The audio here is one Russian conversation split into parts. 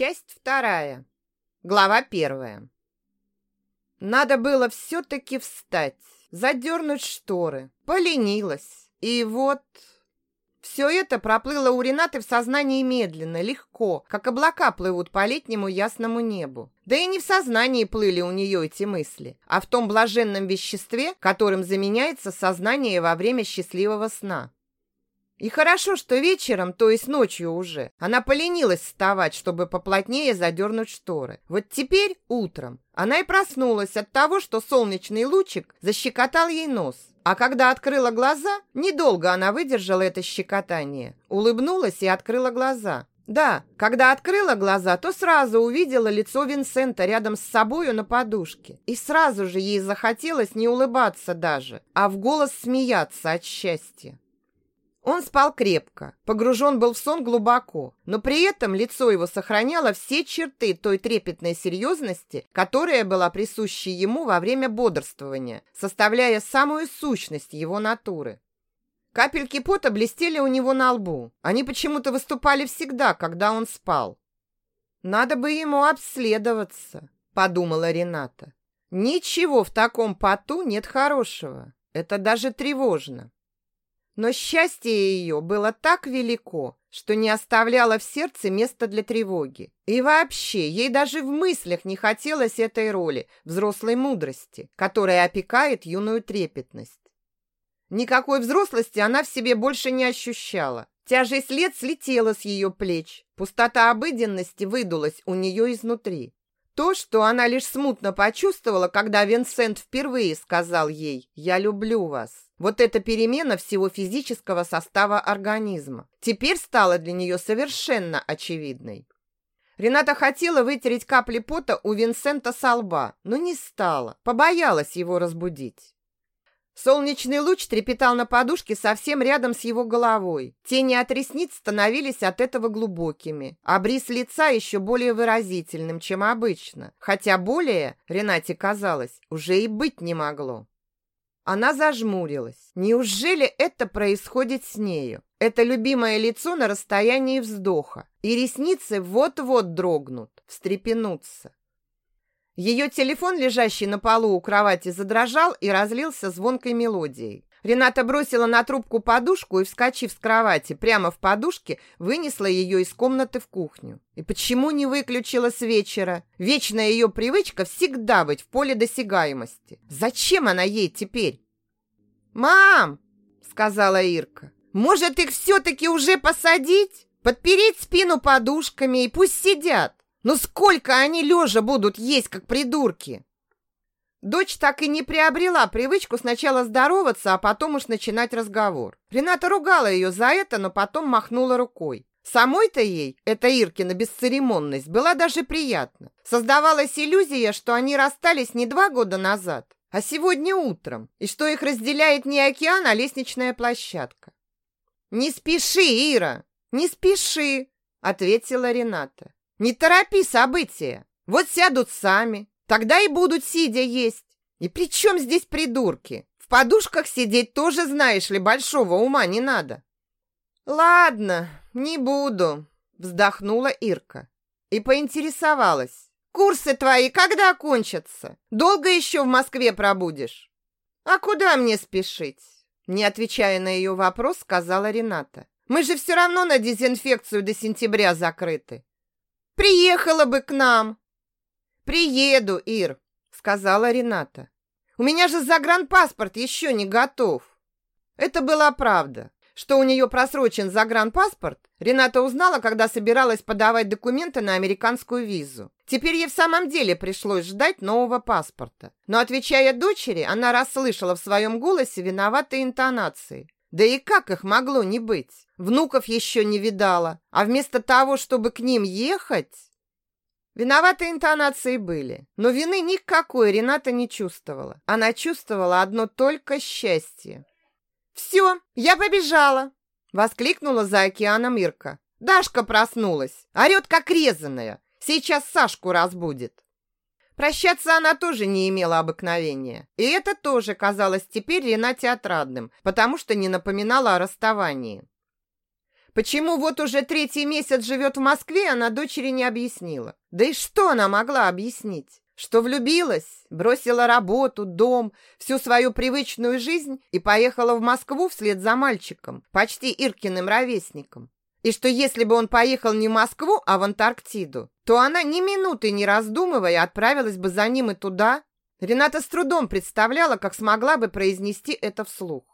Часть вторая. Глава первая. Надо было все-таки встать, задернуть шторы. Поленилась. И вот... Все это проплыло у Ренаты в сознании медленно, легко, как облака плывут по летнему ясному небу. Да и не в сознании плыли у нее эти мысли, а в том блаженном веществе, которым заменяется сознание во время счастливого сна. И хорошо, что вечером, то есть ночью уже, она поленилась вставать, чтобы поплотнее задернуть шторы. Вот теперь, утром, она и проснулась от того, что солнечный лучик защекотал ей нос. А когда открыла глаза, недолго она выдержала это щекотание. Улыбнулась и открыла глаза. Да, когда открыла глаза, то сразу увидела лицо Винсента рядом с собою на подушке. И сразу же ей захотелось не улыбаться даже, а в голос смеяться от счастья. Он спал крепко, погружен был в сон глубоко, но при этом лицо его сохраняло все черты той трепетной серьезности, которая была присуща ему во время бодрствования, составляя самую сущность его натуры. Капельки пота блестели у него на лбу. Они почему-то выступали всегда, когда он спал. «Надо бы ему обследоваться», — подумала Рената. «Ничего в таком поту нет хорошего. Это даже тревожно». Но счастье ее было так велико, что не оставляло в сердце места для тревоги. И вообще, ей даже в мыслях не хотелось этой роли, взрослой мудрости, которая опекает юную трепетность. Никакой взрослости она в себе больше не ощущала. Тяжесть лет слетела с ее плеч, пустота обыденности выдулась у нее изнутри. То, что она лишь смутно почувствовала, когда Винсент впервые сказал ей «Я люблю вас». Вот эта перемена всего физического состава организма теперь стала для нее совершенно очевидной. Рената хотела вытереть капли пота у Винсента со лба, но не стала, побоялась его разбудить. Солнечный луч трепетал на подушке совсем рядом с его головой. Тени от ресниц становились от этого глубокими, а бриз лица еще более выразительным, чем обычно. Хотя более, Ренате казалось, уже и быть не могло. Она зажмурилась. Неужели это происходит с нею? Это любимое лицо на расстоянии вздоха, и ресницы вот-вот дрогнут, встрепенутся. Ее телефон, лежащий на полу у кровати, задрожал и разлился звонкой мелодией. Рената бросила на трубку подушку и, вскочив с кровати прямо в подушке, вынесла ее из комнаты в кухню. И почему не выключила с вечера? Вечная ее привычка всегда быть в поле досягаемости. Зачем она ей теперь? «Мам!» — сказала Ирка. «Может, их все-таки уже посадить? Подпереть спину подушками и пусть сидят?» Ну сколько они лежа будут есть, как придурки? Дочь так и не приобрела привычку сначала здороваться, а потом уж начинать разговор. Рената ругала ее за это, но потом махнула рукой. Самой-то ей эта Иркина бесцеремонность была даже приятна. Создавалась иллюзия, что они расстались не два года назад, а сегодня утром, и что их разделяет не океан, а лестничная площадка. «Не спеши, Ира, не спеши», — ответила Рената. Не торопи события. Вот сядут сами. Тогда и будут сидя есть. И при чем здесь придурки? В подушках сидеть тоже, знаешь ли, большого ума не надо. Ладно, не буду, вздохнула Ирка и поинтересовалась. Курсы твои когда кончатся? Долго еще в Москве пробудешь? А куда мне спешить? Не отвечая на ее вопрос, сказала Рената. Мы же все равно на дезинфекцию до сентября закрыты. Приехала бы к нам. Приеду, Ир, сказала Рената. У меня же загранпаспорт еще не готов. Это была правда. Что у нее просрочен загранпаспорт, Рената узнала, когда собиралась подавать документы на американскую визу. Теперь ей в самом деле пришлось ждать нового паспорта. Но, отвечая дочери, она расслышала в своем голосе виноватые интонации. Да и как их могло не быть? Внуков еще не видала, а вместо того, чтобы к ним ехать... Виноватые интонации были, но вины никакой Рената не чувствовала. Она чувствовала одно только счастье. «Все, я побежала!» — воскликнула за океаном Ирка. «Дашка проснулась, орет как резаная. Сейчас Сашку разбудит». Прощаться она тоже не имела обыкновения. И это тоже казалось теперь Ренате отрадным, потому что не напоминало о расставании. Почему вот уже третий месяц живет в Москве, она дочери не объяснила. Да и что она могла объяснить? Что влюбилась, бросила работу, дом, всю свою привычную жизнь и поехала в Москву вслед за мальчиком, почти Иркиным ровесником. И что если бы он поехал не в Москву, а в Антарктиду, то она ни минуты не раздумывая отправилась бы за ним и туда. Рената с трудом представляла, как смогла бы произнести это вслух.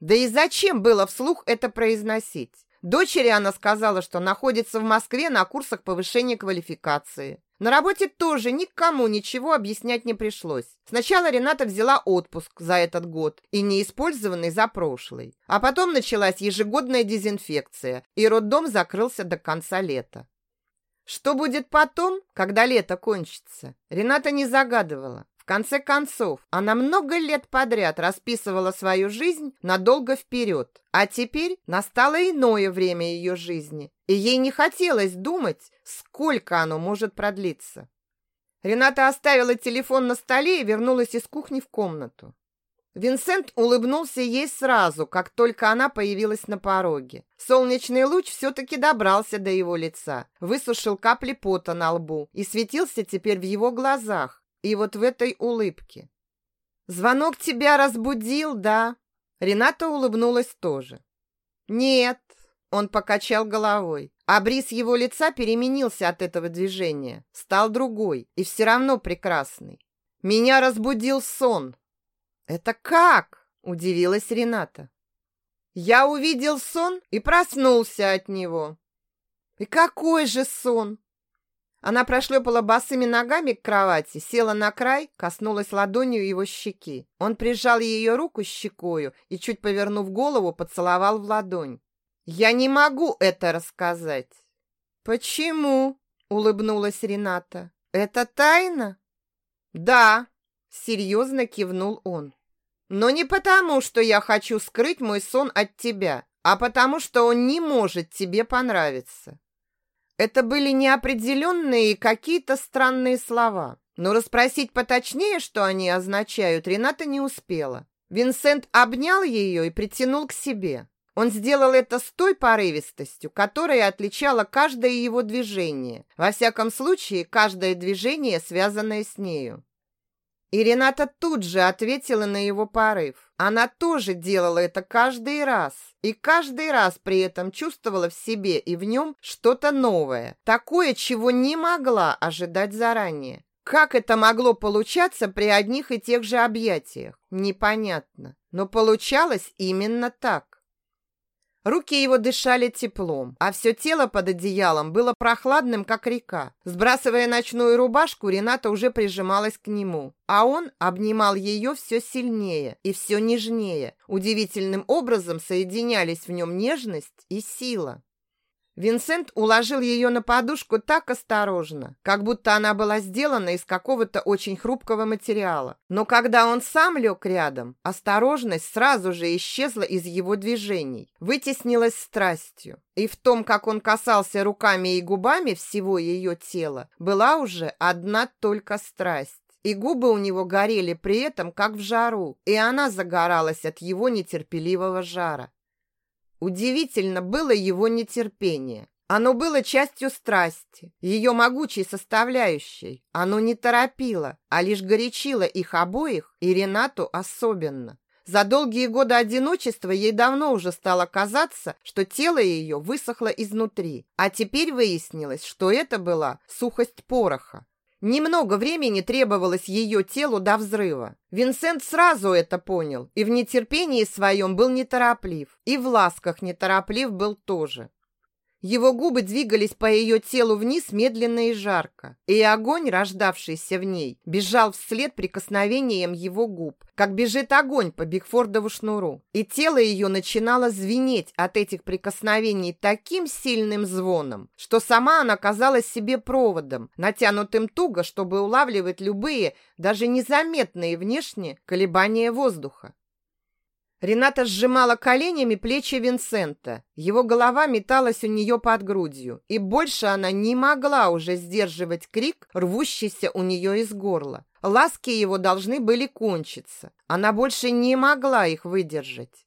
Да и зачем было вслух это произносить? Дочери она сказала, что находится в Москве на курсах повышения квалификации. На работе тоже никому ничего объяснять не пришлось. Сначала Рената взяла отпуск за этот год и неиспользованный за прошлый. А потом началась ежегодная дезинфекция, и роддом закрылся до конца лета. Что будет потом, когда лето кончится, Рената не загадывала. В конце концов, она много лет подряд расписывала свою жизнь надолго вперед, а теперь настало иное время ее жизни, и ей не хотелось думать, сколько оно может продлиться. Рената оставила телефон на столе и вернулась из кухни в комнату. Винсент улыбнулся ей сразу, как только она появилась на пороге. Солнечный луч все-таки добрался до его лица, высушил капли пота на лбу и светился теперь в его глазах, и вот в этой улыбке. «Звонок тебя разбудил, да?» Рената улыбнулась тоже. «Нет», — он покачал головой. А бриз его лица переменился от этого движения, стал другой и все равно прекрасный. «Меня разбудил сон». «Это как?» — удивилась Рената. «Я увидел сон и проснулся от него». «И какой же сон?» Она прошлепала босыми ногами к кровати, села на край, коснулась ладонью его щеки. Он прижал ее руку щекою и, чуть повернув голову, поцеловал в ладонь. «Я не могу это рассказать». «Почему?» — улыбнулась Рената. «Это тайна?» «Да», — серьезно кивнул он. «Но не потому, что я хочу скрыть мой сон от тебя, а потому, что он не может тебе понравиться. Это были неопределенные какие-то странные слова. Но расспросить поточнее, что они означают, Рената не успела. Винсент обнял ее и притянул к себе. Он сделал это с той порывистостью, которая отличала каждое его движение. Во всяком случае, каждое движение, связанное с нею. И Рената тут же ответила на его порыв. Она тоже делала это каждый раз. И каждый раз при этом чувствовала в себе и в нем что-то новое. Такое, чего не могла ожидать заранее. Как это могло получаться при одних и тех же объятиях? Непонятно. Но получалось именно так. Руки его дышали теплом, а все тело под одеялом было прохладным, как река. Сбрасывая ночную рубашку, Рената уже прижималась к нему, а он обнимал ее все сильнее и все нежнее. Удивительным образом соединялись в нем нежность и сила. Винсент уложил ее на подушку так осторожно, как будто она была сделана из какого-то очень хрупкого материала. Но когда он сам лег рядом, осторожность сразу же исчезла из его движений, вытеснилась страстью. И в том, как он касался руками и губами всего ее тела, была уже одна только страсть. И губы у него горели при этом, как в жару, и она загоралась от его нетерпеливого жара. Удивительно было его нетерпение. Оно было частью страсти, ее могучей составляющей. Оно не торопило, а лишь горячило их обоих, и Ренату особенно. За долгие годы одиночества ей давно уже стало казаться, что тело ее высохло изнутри, а теперь выяснилось, что это была сухость пороха. Немного времени требовалось ее телу до взрыва. Винсент сразу это понял и в нетерпении своем был нетороплив, и в ласках нетороплив был тоже. Его губы двигались по ее телу вниз медленно и жарко, и огонь, рождавшийся в ней, бежал вслед прикосновением его губ, как бежит огонь по Бигфордову шнуру. И тело ее начинало звенеть от этих прикосновений таким сильным звоном, что сама она казалась себе проводом, натянутым туго, чтобы улавливать любые, даже незаметные внешне колебания воздуха. Рената сжимала коленями плечи Винсента. Его голова металась у нее под грудью, и больше она не могла уже сдерживать крик, рвущийся у нее из горла. Ласки его должны были кончиться. Она больше не могла их выдержать.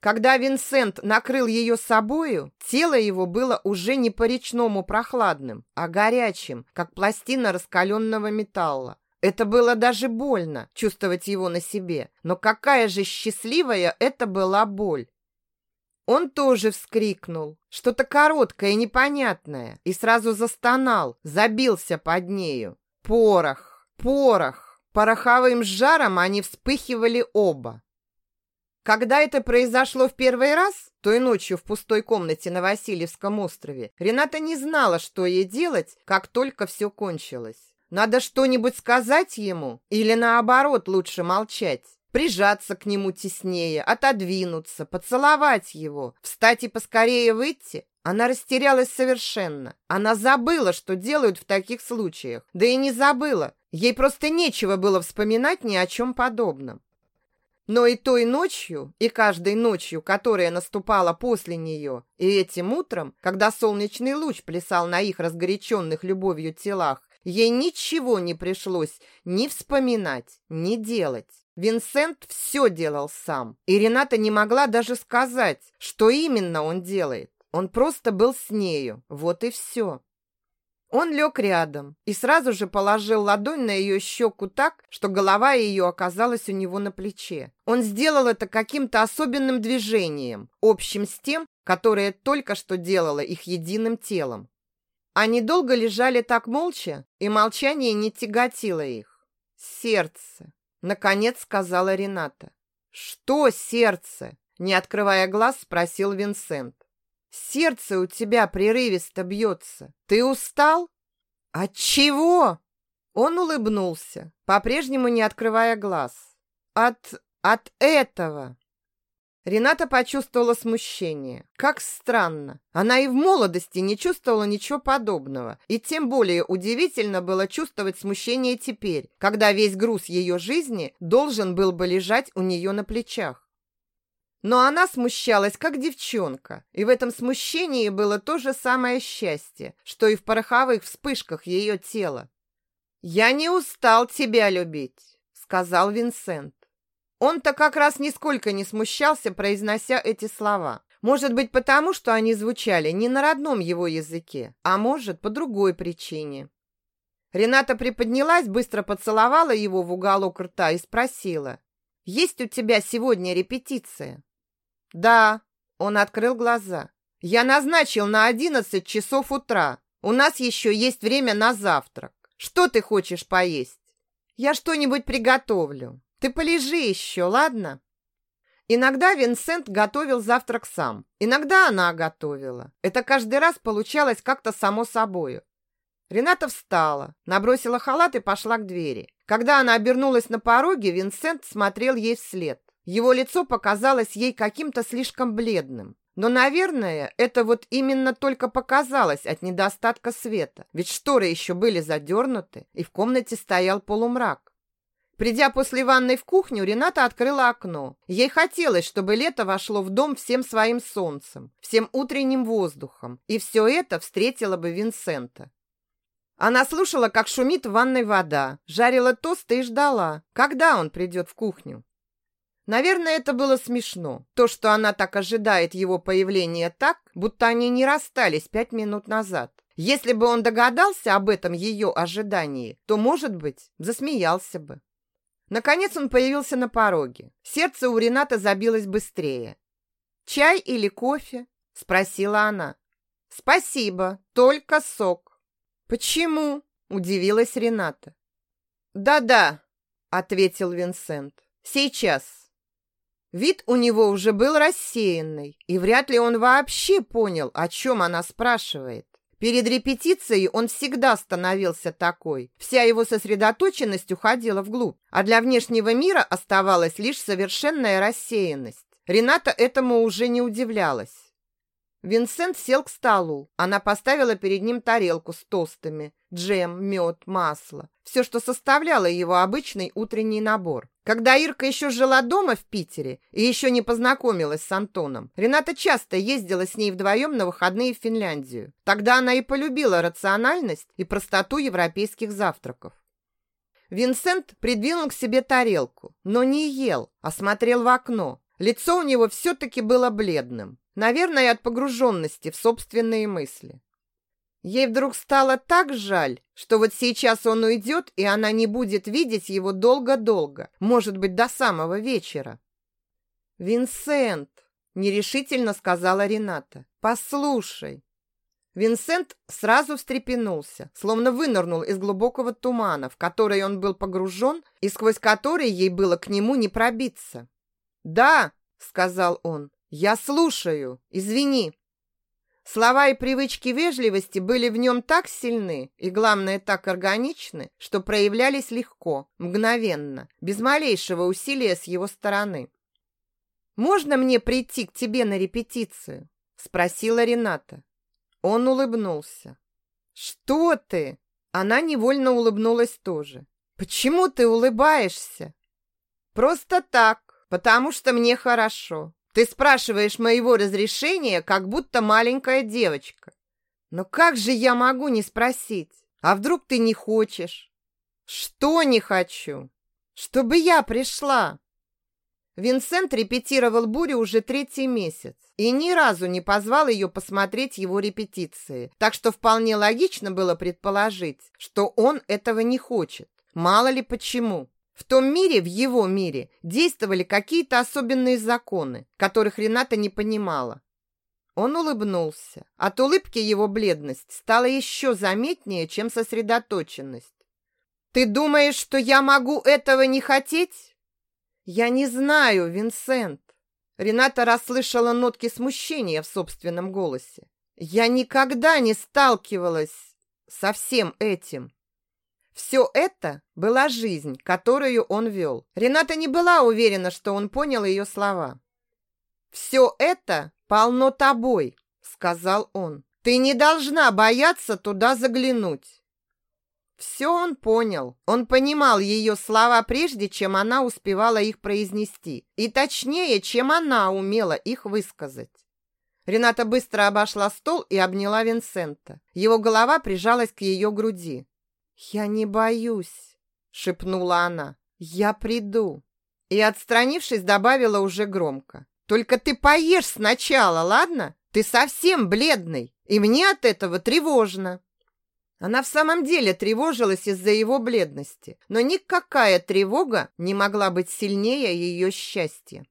Когда Винсент накрыл ее собою, тело его было уже не по-речному прохладным, а горячим, как пластина раскаленного металла. Это было даже больно чувствовать его на себе, но какая же счастливая это была боль. Он тоже вскрикнул, что-то короткое и непонятное, и сразу застонал, забился под нею. Порох, порох. Пороховым жаром они вспыхивали оба. Когда это произошло в первый раз, той ночью в пустой комнате на Васильевском острове, Рената не знала, что ей делать, как только все кончилось. Надо что-нибудь сказать ему или, наоборот, лучше молчать. Прижаться к нему теснее, отодвинуться, поцеловать его, встать и поскорее выйти. Она растерялась совершенно. Она забыла, что делают в таких случаях. Да и не забыла. Ей просто нечего было вспоминать ни о чем подобном. Но и той ночью, и каждой ночью, которая наступала после нее, и этим утром, когда солнечный луч плясал на их разгоряченных любовью телах, ей ничего не пришлось ни вспоминать, ни делать. Винсент все делал сам, и Рената не могла даже сказать, что именно он делает. Он просто был с нею, вот и все. Он лег рядом и сразу же положил ладонь на ее щеку так, что голова ее оказалась у него на плече. Он сделал это каким-то особенным движением, общим с тем, которое только что делало их единым телом. Они долго лежали так молча, и молчание не тяготило их. «Сердце», — наконец сказала Рената. «Что сердце?» — не открывая глаз, спросил Винсент. Сердце у тебя прерывисто бьется. Ты устал? От чего? Он улыбнулся, по-прежнему не открывая глаз. От... от этого. Рената почувствовала смущение. Как странно. Она и в молодости не чувствовала ничего подобного. И тем более удивительно было чувствовать смущение теперь, когда весь груз ее жизни должен был бы лежать у нее на плечах. Но она смущалась, как девчонка, и в этом смущении было то же самое счастье, что и в пороховых вспышках ее тела. «Я не устал тебя любить», — сказал Винсент. Он-то как раз нисколько не смущался, произнося эти слова. Может быть, потому, что они звучали не на родном его языке, а может, по другой причине. Рената приподнялась, быстро поцеловала его в уголок рта и спросила, «Есть у тебя сегодня репетиция?» «Да», — он открыл глаза. «Я назначил на одиннадцать часов утра. У нас еще есть время на завтрак. Что ты хочешь поесть? Я что-нибудь приготовлю. Ты полежи еще, ладно?» Иногда Винсент готовил завтрак сам, иногда она готовила. Это каждый раз получалось как-то само собою. Рената встала, набросила халат и пошла к двери. Когда она обернулась на пороге, Винсент смотрел ей вслед. Его лицо показалось ей каким-то слишком бледным. Но, наверное, это вот именно только показалось от недостатка света, ведь шторы еще были задернуты, и в комнате стоял полумрак. Придя после ванной в кухню, Рената открыла окно. Ей хотелось, чтобы лето вошло в дом всем своим солнцем, всем утренним воздухом, и все это встретило бы Винсента. Она слушала, как шумит в ванной вода, жарила тосты и ждала, когда он придет в кухню. Наверное, это было смешно. То, что она так ожидает его появления так, будто они не расстались пять минут назад. Если бы он догадался об этом ее ожидании, то, может быть, засмеялся бы. Наконец он появился на пороге. Сердце у Рената забилось быстрее. «Чай или кофе?» – спросила она. «Спасибо, только сок». «Почему?» – удивилась Рената. «Да-да», – ответил Винсент. «Сейчас». Вид у него уже был рассеянный, и вряд ли он вообще понял, о чем она спрашивает. Перед репетицией он всегда становился такой. Вся его сосредоточенность уходила вглубь, а для внешнего мира оставалась лишь совершенная рассеянность. Рената этому уже не удивлялась. Винсент сел к столу. Она поставила перед ним тарелку с тостами, джем, мед, масло. Все, что составляло его обычный утренний набор. Когда Ирка еще жила дома в Питере и еще не познакомилась с Антоном, Рената часто ездила с ней вдвоем на выходные в Финляндию. Тогда она и полюбила рациональность и простоту европейских завтраков. Винсент придвинул к себе тарелку, но не ел, а смотрел в окно. Лицо у него все-таки было бледным. Наверное, от погруженности в собственные мысли. Ей вдруг стало так жаль, что вот сейчас он уйдет, и она не будет видеть его долго-долго, может быть, до самого вечера. «Винсент!» – нерешительно сказала Рената. «Послушай!» Винсент сразу встрепенулся, словно вынырнул из глубокого тумана, в который он был погружен и сквозь который ей было к нему не пробиться. «Да!» – сказал он. «Я слушаю. Извини». Слова и привычки вежливости были в нем так сильны и, главное, так органичны, что проявлялись легко, мгновенно, без малейшего усилия с его стороны. «Можно мне прийти к тебе на репетицию?» – спросила Рената. Он улыбнулся. «Что ты?» Она невольно улыбнулась тоже. «Почему ты улыбаешься?» «Просто так, потому что мне хорошо. Ты спрашиваешь моего разрешения, как будто маленькая девочка. Но как же я могу не спросить? А вдруг ты не хочешь? Что не хочу? Чтобы я пришла. Винсент репетировал бурю уже третий месяц и ни разу не позвал ее посмотреть его репетиции, так что вполне логично было предположить, что он этого не хочет. Мало ли почему. В том мире, в его мире, действовали какие-то особенные законы, которых Рената не понимала. Он улыбнулся. От улыбки его бледность стала еще заметнее, чем сосредоточенность. «Ты думаешь, что я могу этого не хотеть?» «Я не знаю, Винсент». Рената расслышала нотки смущения в собственном голосе. «Я никогда не сталкивалась со всем этим». Все это была жизнь, которую он вел. Рената не была уверена, что он понял ее слова. «Все это полно тобой», — сказал он. «Ты не должна бояться туда заглянуть». Все он понял. Он понимал ее слова прежде, чем она успевала их произнести. И точнее, чем она умела их высказать. Рената быстро обошла стол и обняла Винсента. Его голова прижалась к ее груди. «Я не боюсь», — шепнула она. «Я приду». И, отстранившись, добавила уже громко. «Только ты поешь сначала, ладно? Ты совсем бледный, и мне от этого тревожно». Она в самом деле тревожилась из-за его бледности, но никакая тревога не могла быть сильнее ее счастья.